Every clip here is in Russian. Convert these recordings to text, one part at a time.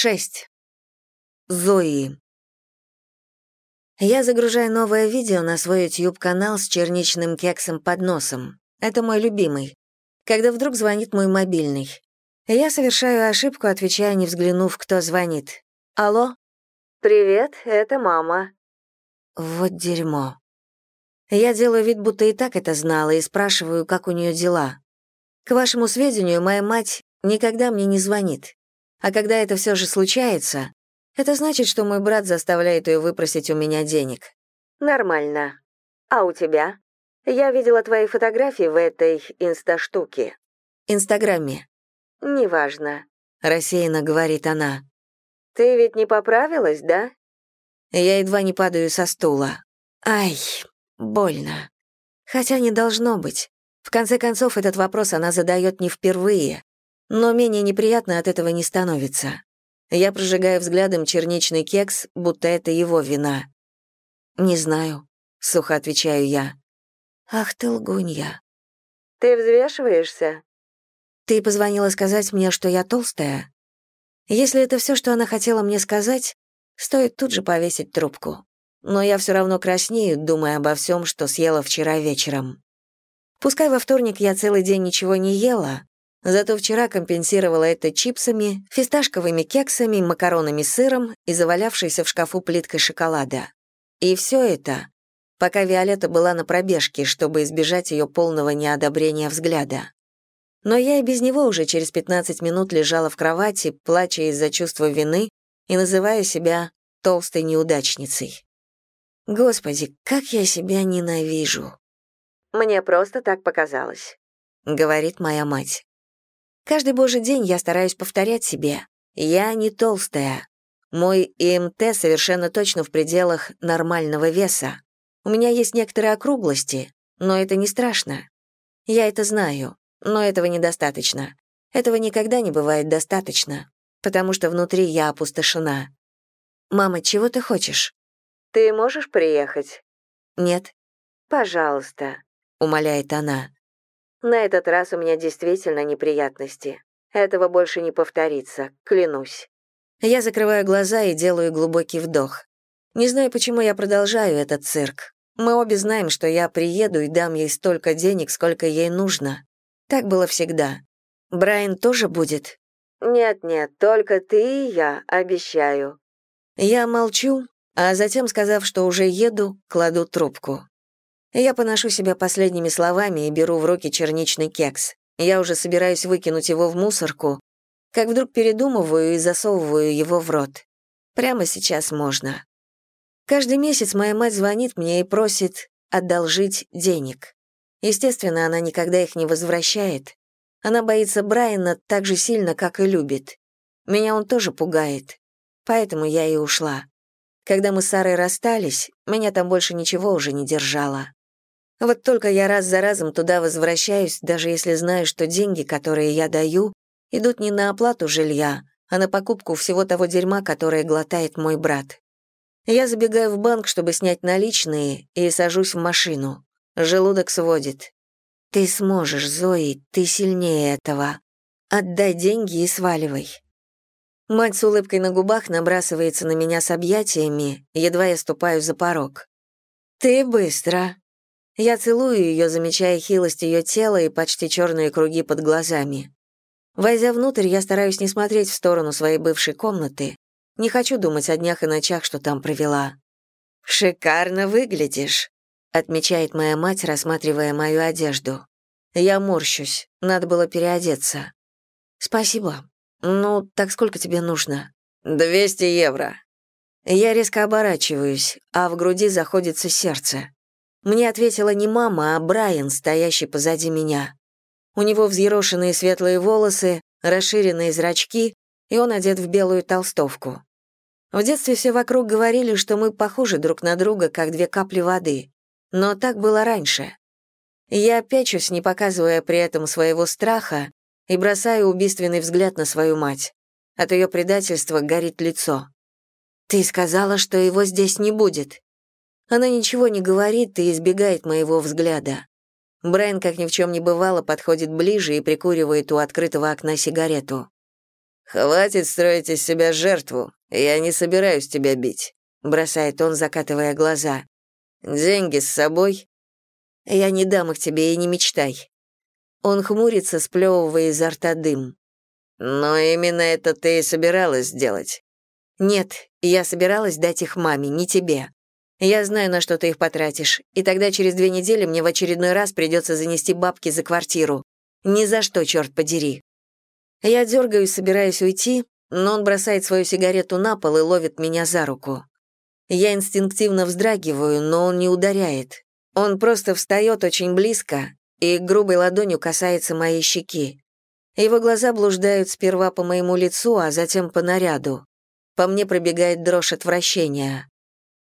6. Зои. Я загружаю новое видео на свой YouTube-канал с черничным кексом под носом. Это мой любимый. Когда вдруг звонит мой мобильный. Я совершаю ошибку, отвечая, не взглянув, кто звонит. «Алло?» «Привет, это мама». Вот дерьмо. Я делаю вид, будто и так это знала, и спрашиваю, как у нее дела. К вашему сведению, моя мать никогда мне не звонит. А когда это все же случается, это значит, что мой брат заставляет ее выпросить у меня денег. Нормально. А у тебя? Я видела твои фотографии в этой инста-штуке. Инстаграме. Неважно, рассеянно говорит она. Ты ведь не поправилась, да? Я едва не падаю со стула. Ай, больно. Хотя не должно быть. В конце концов, этот вопрос она задает не впервые. Но менее неприятно от этого не становится. Я прожигаю взглядом черничный кекс, будто это его вина. «Не знаю», — сухо отвечаю я. «Ах ты лгунья». «Ты взвешиваешься?» «Ты позвонила сказать мне, что я толстая?» Если это все, что она хотела мне сказать, стоит тут же повесить трубку. Но я все равно краснею, думая обо всем, что съела вчера вечером. Пускай во вторник я целый день ничего не ела, Зато вчера компенсировала это чипсами, фисташковыми кексами, макаронами с сыром и завалявшейся в шкафу плиткой шоколада. И все это, пока Виолетта была на пробежке, чтобы избежать ее полного неодобрения взгляда. Но я и без него уже через 15 минут лежала в кровати, плача из-за чувства вины и называя себя толстой неудачницей. Господи, как я себя ненавижу. «Мне просто так показалось», — говорит моя мать. Каждый божий день я стараюсь повторять себе «я не толстая». Мой ИМТ совершенно точно в пределах нормального веса. У меня есть некоторые округлости, но это не страшно. Я это знаю, но этого недостаточно. Этого никогда не бывает достаточно, потому что внутри я опустошена. «Мама, чего ты хочешь?» «Ты можешь приехать?» «Нет». «Пожалуйста», — умоляет она. На этот раз у меня действительно неприятности. Этого больше не повторится, клянусь. Я закрываю глаза и делаю глубокий вдох. Не знаю, почему я продолжаю этот цирк. Мы обе знаем, что я приеду и дам ей столько денег, сколько ей нужно. Так было всегда. Брайан тоже будет? Нет-нет, только ты и я, обещаю. Я молчу, а затем, сказав, что уже еду, кладу трубку. Я поношу себя последними словами и беру в руки черничный кекс. Я уже собираюсь выкинуть его в мусорку, как вдруг передумываю и засовываю его в рот. Прямо сейчас можно. Каждый месяц моя мать звонит мне и просит одолжить денег. Естественно, она никогда их не возвращает. Она боится Брайана так же сильно, как и любит. Меня он тоже пугает. Поэтому я и ушла. Когда мы с Сарой расстались, меня там больше ничего уже не держало. Вот только я раз за разом туда возвращаюсь, даже если знаю, что деньги, которые я даю, идут не на оплату жилья, а на покупку всего того дерьма, которое глотает мой брат. Я забегаю в банк, чтобы снять наличные, и сажусь в машину. Желудок сводит. «Ты сможешь, Зои, ты сильнее этого. Отдай деньги и сваливай». Мать с улыбкой на губах набрасывается на меня с объятиями, едва я ступаю за порог. «Ты быстро», я целую ее, замечая хилость ее тела и почти черные круги под глазами. Войдя внутрь, я стараюсь не смотреть в сторону своей бывшей комнаты. Не хочу думать о днях и ночах, что там провела. «Шикарно выглядишь», — отмечает моя мать, рассматривая мою одежду. Я морщусь, надо было переодеться. «Спасибо. Ну, так сколько тебе нужно?» «Двести евро». Я резко оборачиваюсь, а в груди заходится сердце. Мне ответила не мама, а Брайан, стоящий позади меня. У него взъерошенные светлые волосы, расширенные зрачки, и он одет в белую толстовку. В детстве все вокруг говорили, что мы похожи друг на друга, как две капли воды. Но так было раньше. Я пячусь, не показывая при этом своего страха, и бросаю убийственный взгляд на свою мать. От ее предательства горит лицо. «Ты сказала, что его здесь не будет», она ничего не говорит и избегает моего взгляда. Брайан, как ни в чем не бывало, подходит ближе и прикуривает у открытого окна сигарету. «Хватит строить из себя жертву. Я не собираюсь тебя бить», — бросает он, закатывая глаза. «Деньги с собой?» «Я не дам их тебе и не мечтай». Он хмурится, сплевывая изо рта дым. «Но именно это ты и собиралась сделать». «Нет, я собиралась дать их маме, не тебе. Я знаю, на что ты их потратишь, и тогда через две недели мне в очередной раз придется занести бабки за квартиру. Ни за что, черт подери». Я дергаюсь, собираясь уйти, но он бросает свою сигарету на пол и ловит меня за руку. Я инстинктивно вздрагиваю, но он не ударяет. Он просто встает очень близко и грубой ладонью касается моей щеки. Его глаза блуждают сперва по моему лицу, а затем по наряду. По мне пробегает дрожь отвращения.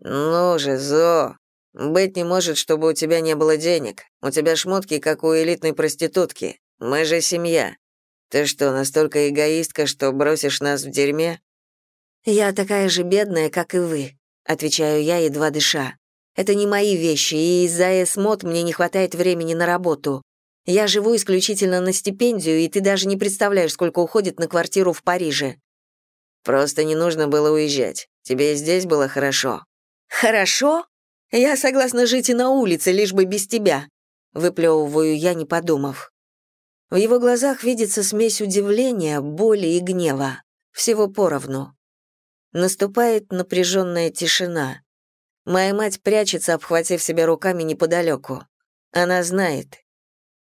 «Ну же, Зо, быть не может, чтобы у тебя не было денег. У тебя шмотки, как у элитной проститутки. Мы же семья. Ты что, настолько эгоистка, что бросишь нас в дерьме?» «Я такая же бедная, как и вы», — отвечаю я, едва дыша. «Это не мои вещи, и из-за эсмод мне не хватает времени на работу. Я живу исключительно на стипендию, и ты даже не представляешь, сколько уходит на квартиру в Париже». «Просто не нужно было уезжать. Тебе и здесь было хорошо». «Хорошо? Я согласна жить и на улице, лишь бы без тебя», — выплевываю я, не подумав. В его глазах видится смесь удивления, боли и гнева. Всего поровну. Наступает напряженная тишина. Моя мать прячется, обхватив себя руками неподалеку. Она знает.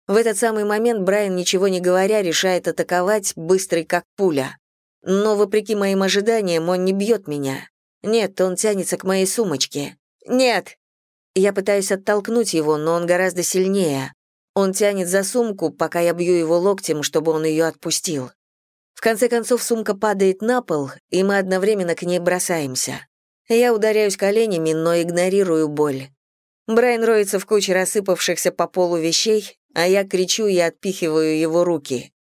В этот самый момент Брайан, ничего не говоря, решает атаковать, быстрый как пуля. Но, вопреки моим ожиданиям, он не бьет меня. Нет, он тянется к моей сумочке. Нет! Я пытаюсь оттолкнуть его, но он гораздо сильнее. Он тянет за сумку, пока я бью его локтем, чтобы он ее отпустил. В конце концов сумка падает на пол, и мы одновременно к ней бросаемся. Я ударяюсь коленями, но игнорирую боль. Брайан роется в куче рассыпавшихся по полу вещей, а я кричу и отпихиваю его руки.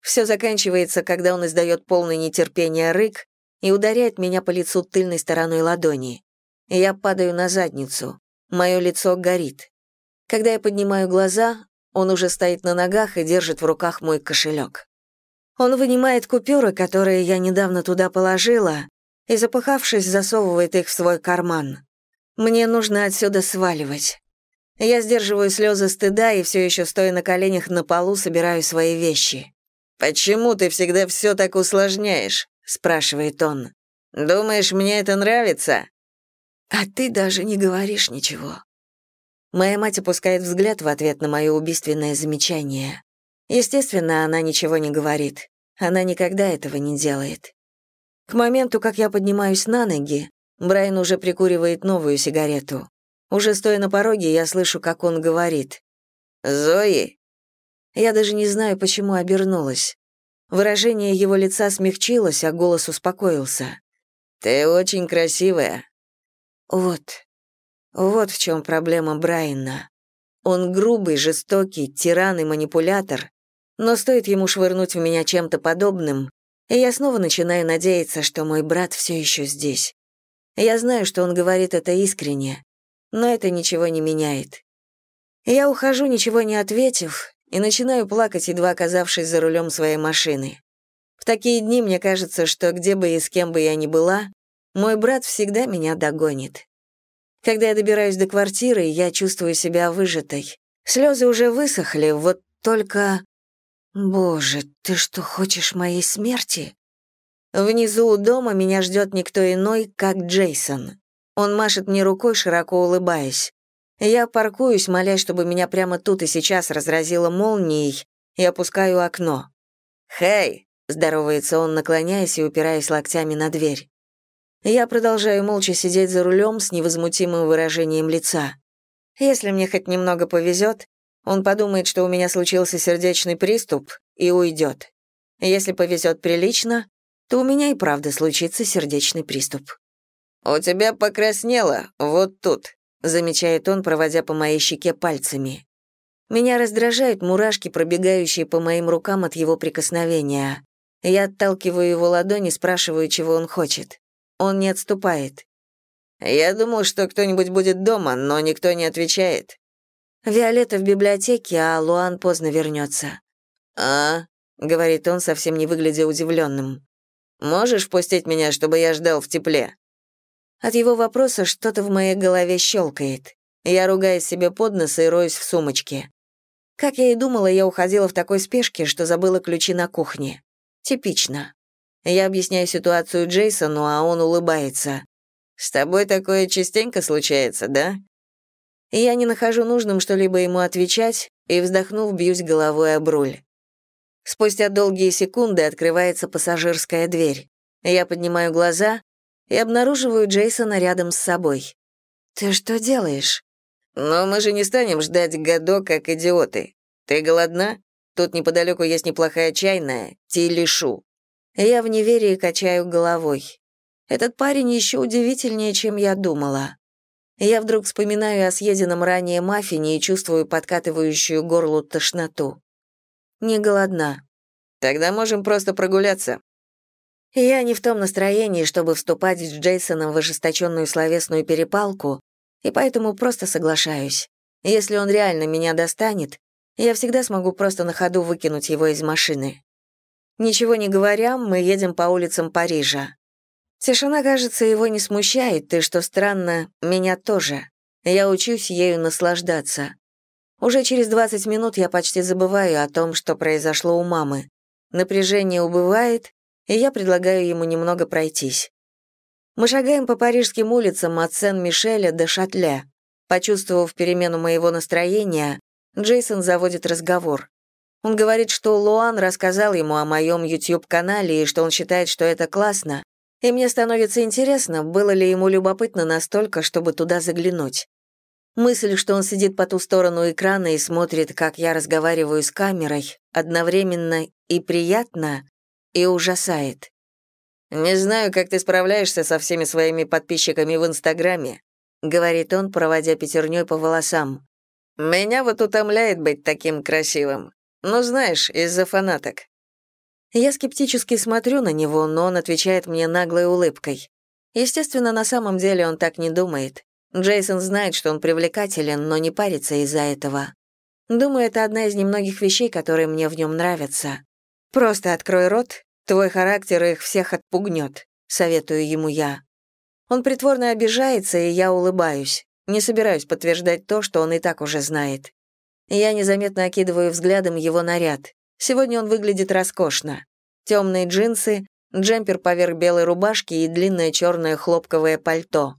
Все заканчивается, когда он издает полный нетерпения рык и ударяет меня по лицу тыльной стороной ладони. Я падаю на задницу. Мое лицо горит. Когда я поднимаю глаза, он уже стоит на ногах и держит в руках мой кошелек. Он вынимает купюры, которые я недавно туда положила, и, запыхавшись, засовывает их в свой карман. Мне нужно отсюда сваливать. Я сдерживаю слезы стыда и все еще стоя на коленях на полу собираю свои вещи. «Почему ты всегда все так усложняешь?» — спрашивает он. «Думаешь, мне это нравится?» «А ты даже не говоришь ничего», Моя мать опускает взгляд в ответ на мое убийственное замечание. Естественно, она ничего не говорит. Она никогда этого не делает. К моменту, как я поднимаюсь на ноги, Брайан уже прикуривает новую сигарету. Уже стоя на пороге, я слышу, как он говорит. «Зои?» Я даже не знаю, почему обернулась. Выражение его лица смягчилось, а голос успокоился. «Ты очень красивая». «Вот, вот в чем проблема Брайана. Он грубый, жестокий, тиран и манипулятор, но стоит ему швырнуть в меня чем-то подобным, и я снова начинаю надеяться, что мой брат все еще здесь. Я знаю, что он говорит это искренне, но это ничего не меняет. Я ухожу, ничего не ответив, и начинаю плакать, едва оказавшись за рулем своей машины. В такие дни мне кажется, что где бы и с кем бы я ни была, мой брат всегда меня догонит. Когда я добираюсь до квартиры, я чувствую себя выжатой. Слезы уже высохли, вот только... Боже, ты что, хочешь моей смерти? Внизу у дома меня ждет никто иной, как Джейсон. Он машет мне рукой, широко улыбаясь. Я паркуюсь, молясь, чтобы меня прямо тут и сейчас разразило молнией, и опускаю окно. «Хей!» — здоровается он, наклоняясь и упираясь локтями на дверь. Я продолжаю молча сидеть за рулем с невозмутимым выражением лица. Если мне хоть немного повезет, он подумает, что у меня случился сердечный приступ, и уйдет. Если повезет прилично, то у меня и правда случится сердечный приступ. «У тебя покраснело, вот тут», — замечает он, проводя по моей щеке пальцами. Меня раздражают мурашки, пробегающие по моим рукам от его прикосновения. Я отталкиваю его ладони, спрашиваю, чего он хочет. Он не отступает. «Я думал, что кто-нибудь будет дома, но никто не отвечает». «Виолетта в библиотеке, а Луан поздно вернется». «А, — говорит он, совсем не выглядя удивленным. «Можешь впустить меня, чтобы я ждал в тепле?» От его вопроса что-то в моей голове щелкает. Я ругаюсь себе под нос и роюсь в сумочке. Как я и думала, я уходила в такой спешке, что забыла ключи на кухне. Типично. Я объясняю ситуацию Джейсону, а он улыбается. «С тобой такое частенько случается, да?» Я не нахожу нужным что-либо ему отвечать и, вздохнув, бьюсь головой об руль. Спустя долгие секунды открывается пассажирская дверь. Я поднимаю глаза и обнаруживаю Джейсона рядом с собой. «Ты что делаешь?» «Но мы же не станем ждать годо, как идиоты. Ты голодна? Тут неподалеку есть неплохая чайная, Тилишу». Я в неверии качаю головой. Этот парень еще удивительнее, чем я думала. Я вдруг вспоминаю о съеденном ранее маффине и чувствую подкатывающую горлу тошноту. Не голодна. Тогда можем просто прогуляться. Я не в том настроении, чтобы вступать с Джейсоном в ожесточенную словесную перепалку, и поэтому просто соглашаюсь. Если он реально меня достанет, я всегда смогу просто на ходу выкинуть его из машины. Ничего не говоря, мы едем по улицам Парижа. Тишина, кажется, его не смущает, и, что странно, меня тоже. Я учусь ею наслаждаться. Уже через 20 минут я почти забываю о том, что произошло у мамы. Напряжение убывает, и я предлагаю ему немного пройтись. Мы шагаем по парижским улицам от Сен-Мишеля до Шатле. Почувствовав перемену моего настроения, Джейсон заводит разговор. Он говорит, что Луан рассказал ему о моем YouTube-канале и что он считает, что это классно, и мне становится интересно, было ли ему любопытно настолько, чтобы туда заглянуть. Мысль, что он сидит по ту сторону экрана и смотрит, как я разговариваю с камерой, одновременно и приятно, и ужасает. «Не знаю, как ты справляешься со всеми своими подписчиками в Инстаграме», говорит он, проводя пятерней по волосам. «Меня вот утомляет быть таким красивым. Ну, знаешь, из-за фанаток». Я скептически смотрю на него, но он отвечает мне наглой улыбкой. Естественно, на самом деле он так не думает. Джейсон знает, что он привлекателен, но не парится из-за этого. Думаю, это одна из немногих вещей, которые мне в нем нравятся. «Просто открой рот, твой характер их всех отпугнет», — советую ему я. Он притворно обижается, и я улыбаюсь. Не собираюсь подтверждать то, что он и так уже знает. Я незаметно окидываю взглядом его наряд. Сегодня он выглядит роскошно. Темные джинсы, джемпер поверх белой рубашки и длинное черное хлопковое пальто.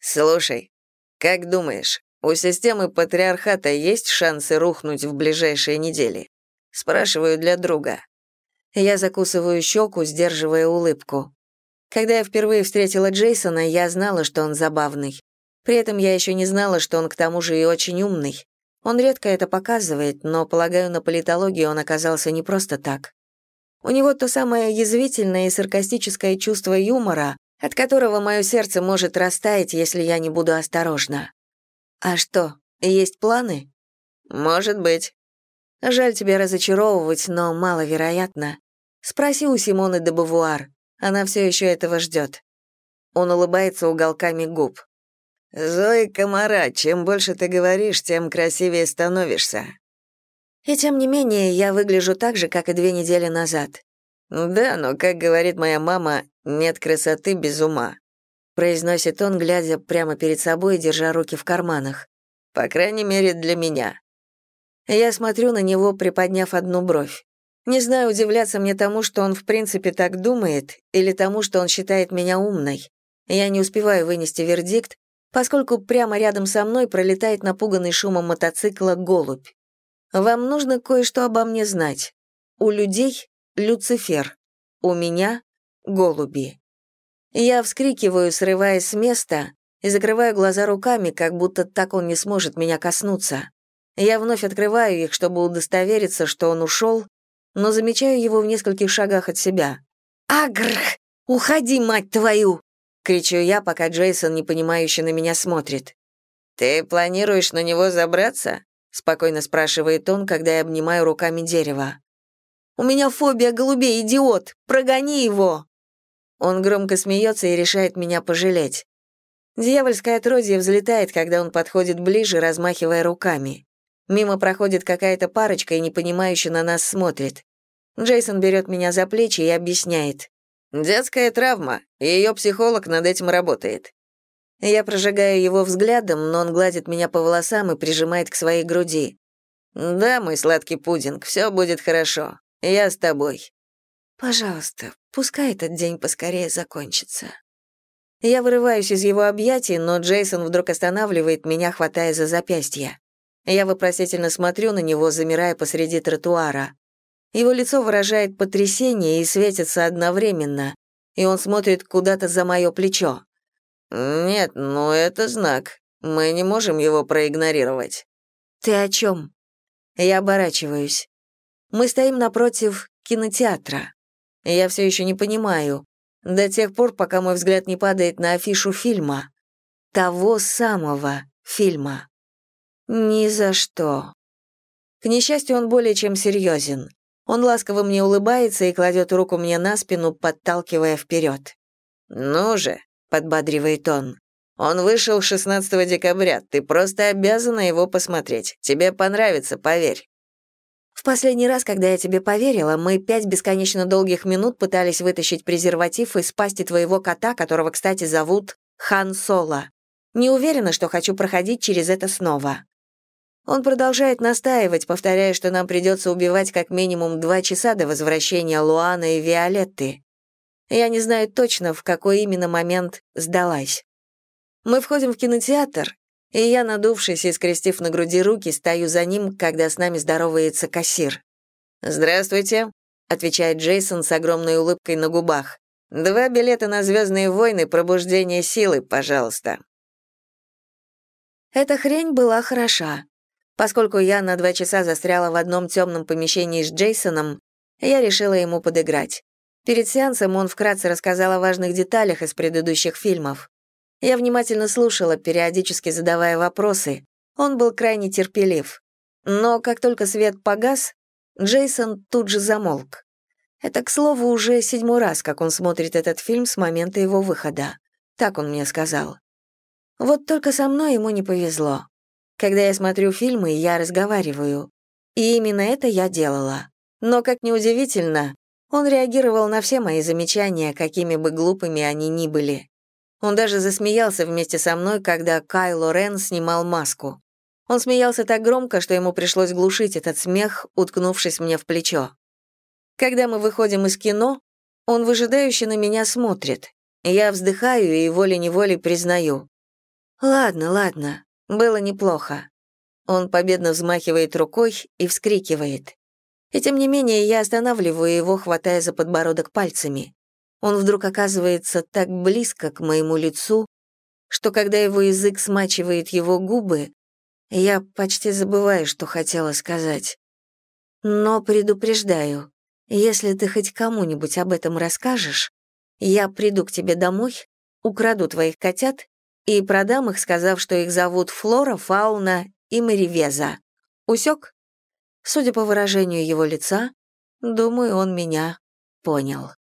«Слушай, как думаешь, у системы патриархата есть шансы рухнуть в ближайшие недели?» Спрашиваю для друга. Я закусываю щеку, сдерживая улыбку. Когда я впервые встретила Джейсона, я знала, что он забавный. При этом я еще не знала, что он к тому же и очень умный. Он редко это показывает, но, полагаю, на политологии он оказался не просто так. У него то самое язвительное и саркастическое чувство юмора, от которого мое сердце может растаять, если я не буду осторожна. А что, есть планы? Может быть. Жаль тебя разочаровывать, но маловероятно. Спроси у Симоны де Бавуар. Она все еще этого ждет. Он улыбается уголками губ. «Зои Комара, чем больше ты говоришь, тем красивее становишься». И тем не менее, я выгляжу так же, как и две недели назад. «Да, но, как говорит моя мама, нет красоты без ума», произносит он, глядя прямо перед собой и держа руки в карманах. «По крайней мере, для меня». Я смотрю на него, приподняв одну бровь. Не знаю, удивляться мне тому, что он в принципе так думает, или тому, что он считает меня умной. Я не успеваю вынести вердикт, поскольку прямо рядом со мной пролетает напуганный шумом мотоцикла голубь. Вам нужно кое-что обо мне знать. У людей — Люцифер, у меня — голуби. Я вскрикиваю, срываясь с места, и закрываю глаза руками, как будто так он не сможет меня коснуться. Я вновь открываю их, чтобы удостовериться, что он ушел, но замечаю его в нескольких шагах от себя. «Агрх! Уходи, мать твою!» — кричу я, пока Джейсон непонимающе на меня смотрит. «Ты планируешь на него забраться?» — спокойно спрашивает он, когда я обнимаю руками дерево. «У меня фобия голубей, идиот! Прогони его!» Он громко смеется и решает меня пожалеть. Дьявольское отродье взлетает, когда он подходит ближе, размахивая руками. Мимо проходит какая-то парочка и непонимающе на нас смотрит. Джейсон берет меня за плечи и объясняет. «Детская травма, и ее психолог над этим работает». Я прожигаю его взглядом, но он гладит меня по волосам и прижимает к своей груди. «Да, мой сладкий пудинг, все будет хорошо. Я с тобой». «Пожалуйста, пускай этот день поскорее закончится». Я вырываюсь из его объятий, но Джейсон вдруг останавливает меня, хватая за запястье. Я вопросительно смотрю на него, замирая посреди тротуара. Его лицо выражает потрясение и светится одновременно, и он смотрит куда-то за мое плечо. «Нет, ну это знак. Мы не можем его проигнорировать». «Ты о чем?» Я оборачиваюсь. Мы стоим напротив кинотеатра. Я все еще не понимаю. До тех пор, пока мой взгляд не падает на афишу фильма. Того самого фильма. Ни за что. К несчастью, он более чем серьезен. Он ласково мне улыбается и кладет руку мне на спину, подталкивая вперед. «Ну же», — подбадривает он, он вышел 16 декабря. Ты просто обязана его посмотреть. Тебе понравится, поверь. В последний раз, когда я тебе поверила, мы пять бесконечно долгих минут пытались вытащить презерватив из пасти твоего кота, которого, кстати, зовут Хан Соло. Не уверена, что хочу проходить через это снова. Он продолжает настаивать, повторяя, что нам придется убивать как минимум два часа до возвращения Луана и Виолетты. Я не знаю точно, в какой именно момент сдалась. Мы входим в кинотеатр, и я, надувшись и скрестив на груди руки, стою за ним, когда с нами здоровается кассир. «Здравствуйте», — отвечает Джейсон с огромной улыбкой на губах. «Два билета на «Звездные войны. Пробуждение силы», пожалуйста». Эта хрень была хороша. Поскольку я на два часа застряла в одном темном помещении с Джейсоном, я решила ему подыграть. Перед сеансом он вкратце рассказал о важных деталях из предыдущих фильмов. Я внимательно слушала, периодически задавая вопросы. Он был крайне терпелив. Но как только свет погас, Джейсон тут же замолк. Это, к слову, уже седьмой раз, как он смотрит этот фильм с момента его выхода. Так он мне сказал. Вот только со мной ему не повезло. Когда я смотрю фильмы, я разговариваю. И именно это я делала. Но, как ни удивительно, он реагировал на все мои замечания, какими бы глупыми они ни были. Он даже засмеялся вместе со мной, когда Кайло Рен снимал маску. Он смеялся так громко, что ему пришлось глушить этот смех, уткнувшись мне в плечо. Когда мы выходим из кино, он выжидающе на меня смотрит. Я вздыхаю и волей-неволей признаю. «Ладно, ладно, было неплохо». Он победно взмахивает рукой и вскрикивает. И тем не менее я останавливаю его, хватая за подбородок пальцами. Он вдруг оказывается так близко к моему лицу, что когда его язык смачивает его губы, я почти забываю, что хотела сказать. Но предупреждаю, если ты хоть кому-нибудь об этом расскажешь, я приду к тебе домой, украду твоих котят и продам их, сказав, что их зовут Флора, Фауна и Маривеза. Усек? Судя по выражению его лица, думаю, он меня понял.